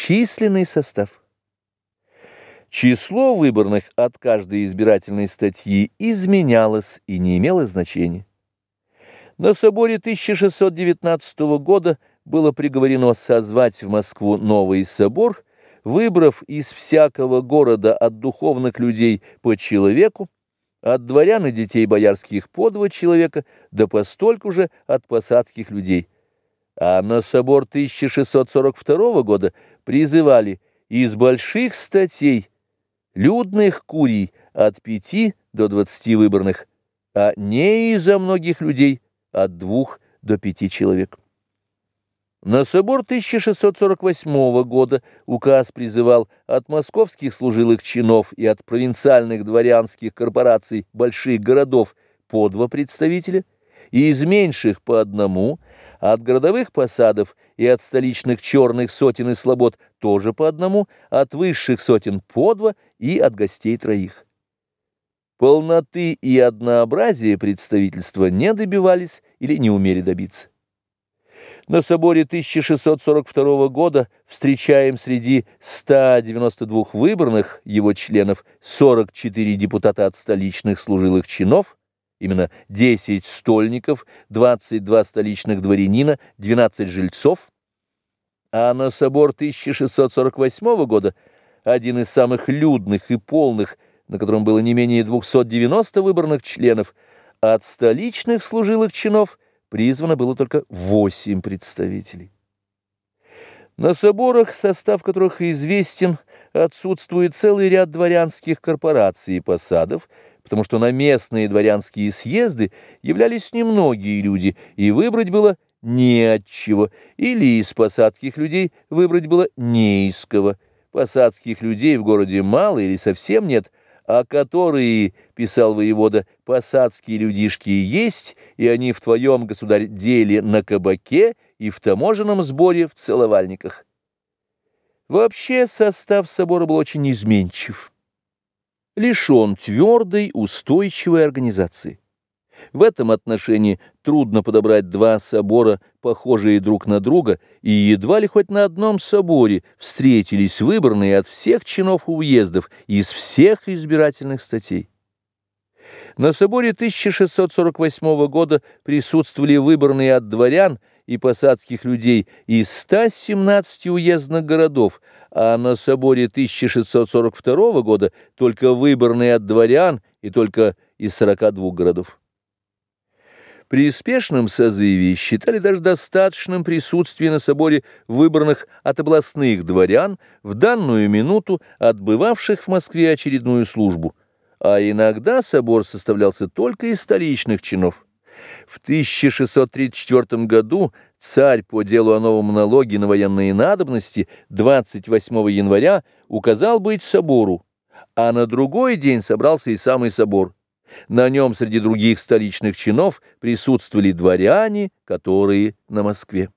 Численный состав. Число выборных от каждой избирательной статьи изменялось и не имело значения. На соборе 1619 года было приговорено созвать в Москву новый собор, выбрав из всякого города от духовных людей по человеку, от дворян и детей боярских по два человека, да постольку же от посадских людей. А на собор 1642 года призывали из больших статей людных курий от пяти до двадцати выборных, а не из-за многих людей от двух до пяти человек. На собор 1648 года указ призывал от московских служилых чинов и от провинциальных дворянских корпораций больших городов по два представителя, и из меньших по одному, от городовых посадов и от столичных черных сотен и слобод тоже по одному, от высших сотен по два и от гостей троих. Полноты и однообразия представительства не добивались или не умели добиться. На соборе 1642 года встречаем среди 192 выбранных его членов 44 депутата от столичных служилых чинов, именно 10 стольников, 22 столичных дворянина, 12 жильцов, а на собор 1648 года один из самых людных и полных, на котором было не менее 290 выбранных членов, от столичных служилых чинов – призвано было только восемь представителей. На соборах, состав которых известен, отсутствует целый ряд дворянских корпораций и посадов, потому что на местные дворянские съезды являлись немногие люди, и выбрать было не от чего, или из посадских людей выбрать было не из кого. Посадских людей в городе мало или совсем нет, а которые, писал воевода, посадские людишки есть, и они в твоем, государь, деле на кабаке и в таможенном сборе в целовальниках. Вообще состав собора был очень изменчив, лишен твердой, устойчивой организации. В этом отношении трудно подобрать два собора, похожие друг на друга, и едва ли хоть на одном соборе встретились выбранные от всех чинов уездов из всех избирательных статей. На соборе 1648 года присутствовали выбранные от дворян и посадских людей из 117 уездных городов, а на соборе 1642 года только выбранные от дворян и только из 42 городов. При спешном созыве считали даже достаточным присутствие на соборе выбранных от областных дворян в данную минуту отбывавших в Москве очередную службу, а иногда собор составлялся только из столичных чинов. В 1634 году царь по делу о новом налоге на военные надобности 28 января указал быть собору, а на другой день собрался и самый собор. На нем среди других столичных чинов присутствовали дворяне, которые на Москве.